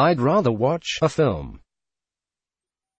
I'd rather watch a film.